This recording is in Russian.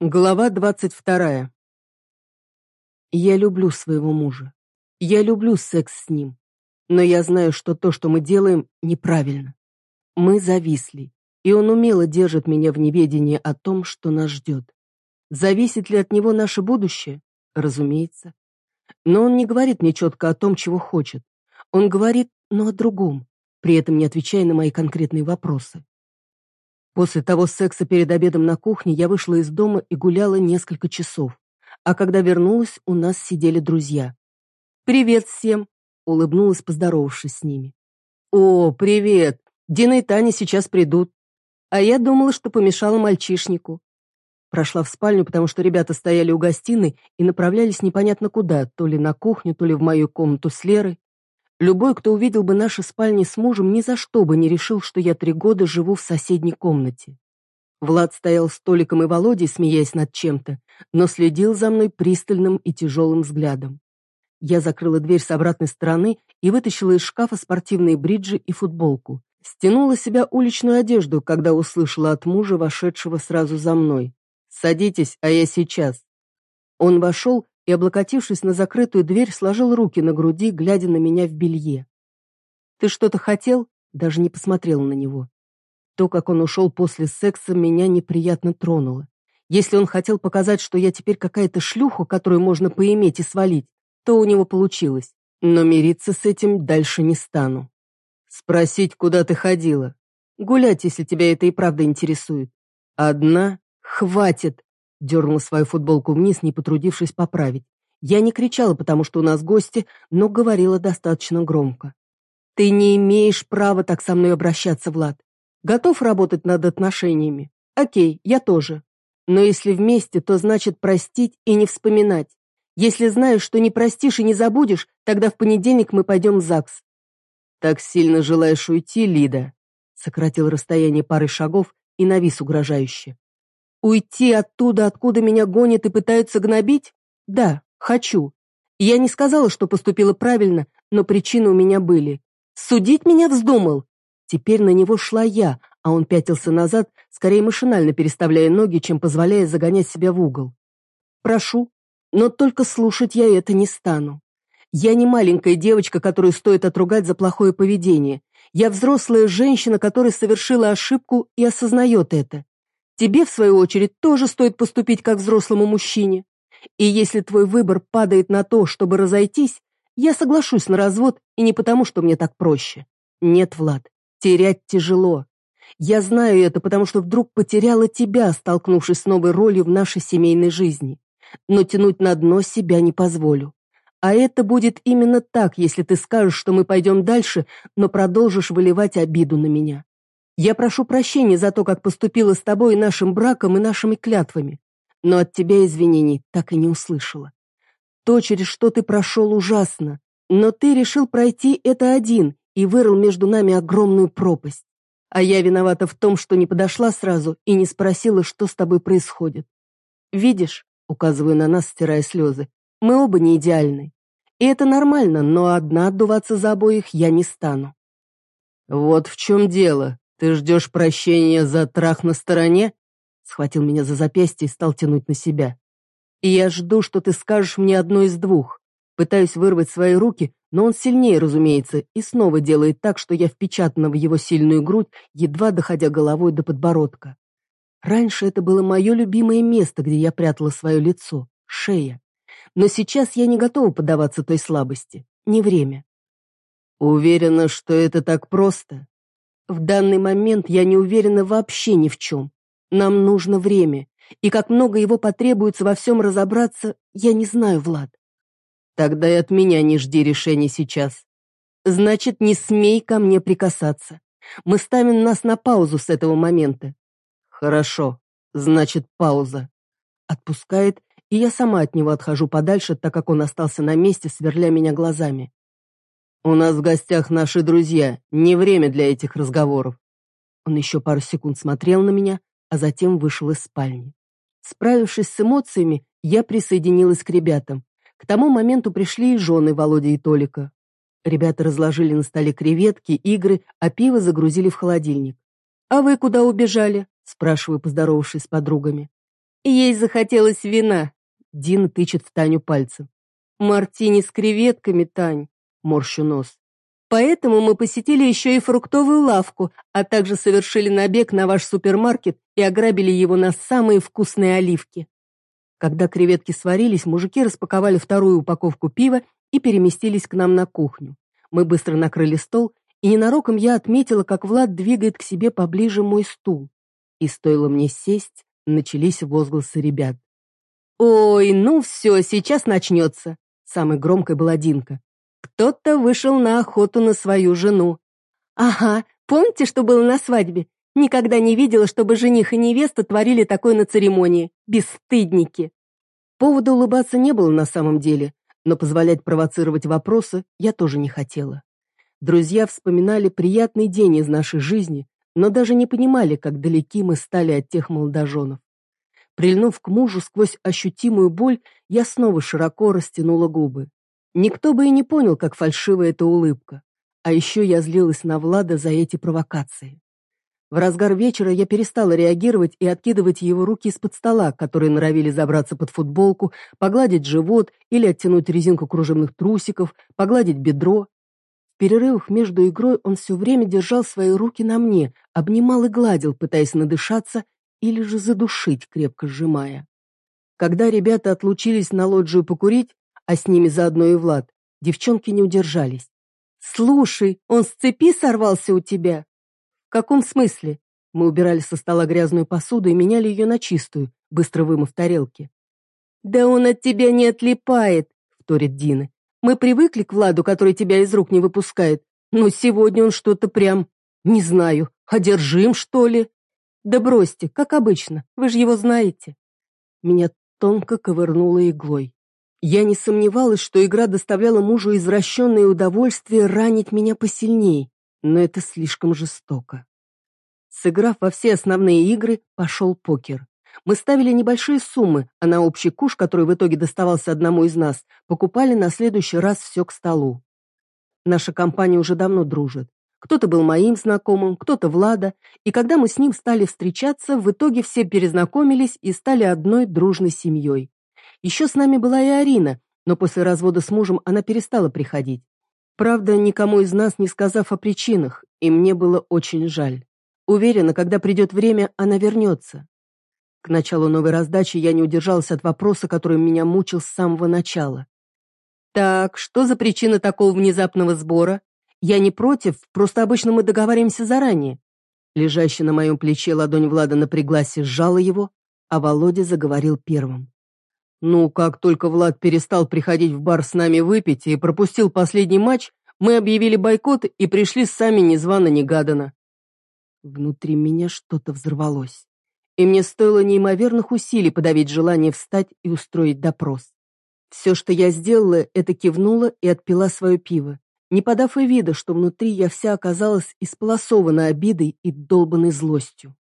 Глава двадцать вторая. Я люблю своего мужа. Я люблю секс с ним. Но я знаю, что то, что мы делаем, неправильно. Мы зависли, и он умело держит меня в неведении о том, что нас ждет. Зависит ли от него наше будущее? Разумеется. Но он не говорит мне четко о том, чего хочет. Он говорит, но о другом, при этом не отвечая на мои конкретные вопросы. После того секса перед обедом на кухне я вышла из дома и гуляла несколько часов. А когда вернулась, у нас сидели друзья. «Привет всем!» — улыбнулась, поздоровавшись с ними. «О, привет! Дина и Таня сейчас придут. А я думала, что помешала мальчишнику». Прошла в спальню, потому что ребята стояли у гостиной и направлялись непонятно куда, то ли на кухню, то ли в мою комнату с Лерой. Любой, кто увидел бы наши спальни с мужем, ни за что бы не решил, что я три года живу в соседней комнате. Влад стоял столиком и Володей, смеясь над чем-то, но следил за мной пристальным и тяжелым взглядом. Я закрыла дверь с обратной стороны и вытащила из шкафа спортивные бриджи и футболку. Стянула себя уличную одежду, когда услышала от мужа, вошедшего сразу за мной. «Садитесь, а я сейчас». Он вошел и, облокотившись на закрытую дверь, сложил руки на груди, глядя на меня в белье. «Ты что-то хотел?» Даже не посмотрел на него. То, как он ушел после секса, меня неприятно тронуло. Если он хотел показать, что я теперь какая-то шлюха, которую можно поиметь и свалить, то у него получилось. Но мириться с этим дальше не стану. Спросить, куда ты ходила. Гулять, если тебя это и правда интересует. Одна? Хватит. Дернула свою футболку вниз, не потрудившись поправить. Я не кричала, потому что у нас гости, но говорила достаточно громко. «Ты не имеешь права так со мной обращаться, Влад. Готов работать над отношениями? Окей, я тоже. Но если вместе, то значит простить и не вспоминать. Если знаешь, что не простишь и не забудешь, тогда в понедельник мы пойдем в ЗАГС». «Так сильно желаешь уйти, Лида?» Сократил расстояние пары шагов и навис угрожающе. Уйти оттуда, откуда меня гонят и пытаются гнобить? Да, хочу. Я не сказала, что поступила правильно, но причины у меня были. Судить меня вздумал. Теперь на него шла я, а он пятился назад, скорее машинально переставляя ноги, чем позволяя загонять себя в угол. Прошу, но только слушать я это не стану. Я не маленькая девочка, которую стоит отругать за плохое поведение. Я взрослая женщина, которая совершила ошибку и осознает это. Тебе, в свою очередь, тоже стоит поступить как взрослому мужчине. И если твой выбор падает на то, чтобы разойтись, я соглашусь на развод, и не потому, что мне так проще. Нет, Влад, терять тяжело. Я знаю это, потому что вдруг потеряла тебя, столкнувшись с новой ролью в нашей семейной жизни. Но тянуть на дно себя не позволю. А это будет именно так, если ты скажешь, что мы пойдем дальше, но продолжишь выливать обиду на меня. Я прошу прощения за то, как поступила с тобой и нашим браком, и нашими клятвами. Но от тебя извинений так и не услышала. То, через что ты прошел, ужасно. Но ты решил пройти это один и вырыл между нами огромную пропасть. А я виновата в том, что не подошла сразу и не спросила, что с тобой происходит. Видишь, указываю на нас, стирая слезы, мы оба не идеальны. И это нормально, но одна отдуваться за обоих я не стану. Вот в чем дело, «Ты ждешь прощения за трах на стороне?» Схватил меня за запястье и стал тянуть на себя. «И я жду, что ты скажешь мне одно из двух. Пытаюсь вырвать свои руки, но он сильнее, разумеется, и снова делает так, что я впечатана в его сильную грудь, едва доходя головой до подбородка. Раньше это было мое любимое место, где я прятала свое лицо, шея. Но сейчас я не готова поддаваться той слабости. Не время. Уверена, что это так просто. В данный момент я не уверена вообще ни в чем. Нам нужно время, и как много его потребуется во всем разобраться, я не знаю, Влад. Тогда и от меня не жди решения сейчас. Значит, не смей ко мне прикасаться. Мы ставим нас на паузу с этого момента. Хорошо, значит, пауза. Отпускает, и я сама от него отхожу подальше, так как он остался на месте, сверля меня глазами. «У нас в гостях наши друзья. Не время для этих разговоров». Он еще пару секунд смотрел на меня, а затем вышел из спальни. Справившись с эмоциями, я присоединилась к ребятам. К тому моменту пришли и жены Володи и Толика. Ребята разложили на столе креветки, игры, а пиво загрузили в холодильник. «А вы куда убежали?» – спрашиваю, поздоровавшись с подругами. Ей захотелось вина. Дина тычет в Таню пальцем. Мартини с креветками, Тань. Морщу нос. Поэтому мы посетили еще и фруктовую лавку, а также совершили набег на ваш супермаркет и ограбили его на самые вкусные оливки. Когда креветки сварились, мужики распаковали вторую упаковку пива и переместились к нам на кухню. Мы быстро накрыли стол, и ненароком я отметила, как Влад двигает к себе поближе мой стул. И стоило мне сесть, начались возгласы ребят. «Ой, ну все, сейчас начнется!» Самой громкой была Динка. Кто-то вышел на охоту на свою жену. Ага, помните, что было на свадьбе? Никогда не видела, чтобы жених и невеста творили такое на церемонии. Бесстыдники. Повода улыбаться не было на самом деле, но позволять провоцировать вопросы я тоже не хотела. Друзья вспоминали приятный день из нашей жизни, но даже не понимали, как далеки мы стали от тех молодоженов. Прильнув к мужу сквозь ощутимую боль, я снова широко растянула губы. Никто бы и не понял, как фальшива эта улыбка. А еще я злилась на Влада за эти провокации. В разгар вечера я перестала реагировать и откидывать его руки из-под стола, которые норовили забраться под футболку, погладить живот или оттянуть резинку кружевных трусиков, погладить бедро. В перерывах между игрой он все время держал свои руки на мне, обнимал и гладил, пытаясь надышаться или же задушить, крепко сжимая. Когда ребята отлучились на лоджию покурить, а с ними заодно и Влад, девчонки не удержались. «Слушай, он с цепи сорвался у тебя?» «В каком смысле?» Мы убирали со стола грязную посуду и меняли ее на чистую, быстро вымыв тарелки. «Да он от тебя не отлипает», — вторит Дина. «Мы привыкли к Владу, который тебя из рук не выпускает, но сегодня он что-то прям, не знаю, одержим, что ли?» «Да бросьте, как обычно, вы же его знаете». Меня тонко ковырнуло иглой. Я не сомневалась, что игра доставляла мужу извращенное удовольствие ранить меня посильней, но это слишком жестоко. Сыграв во все основные игры, пошел покер. Мы ставили небольшие суммы, а на общий куш, который в итоге доставался одному из нас, покупали на следующий раз все к столу. Наша компания уже давно дружит. Кто-то был моим знакомым, кто-то Влада, и когда мы с ним стали встречаться, в итоге все перезнакомились и стали одной дружной семьей. Еще с нами была и Арина, но после развода с мужем она перестала приходить. Правда, никому из нас не сказав о причинах, и мне было очень жаль. Уверена, когда придет время, она вернется. К началу новой раздачи я не удержалась от вопроса, который меня мучил с самого начала. «Так, что за причина такого внезапного сбора? Я не против, просто обычно мы договариваемся заранее». Лежащая на моем плече ладонь Влада напряглась и сжала его, а Володя заговорил первым. Ну, как только Влад перестал приходить в бар с нами выпить и пропустил последний матч, мы объявили бойкот и пришли сами незвано-негаданно. Внутри меня что-то взорвалось, и мне стоило неимоверных усилий подавить желание встать и устроить допрос. Все, что я сделала, это кивнула и отпила свое пиво, не подав и вида, что внутри я вся оказалась исполосована обидой и долбанной злостью.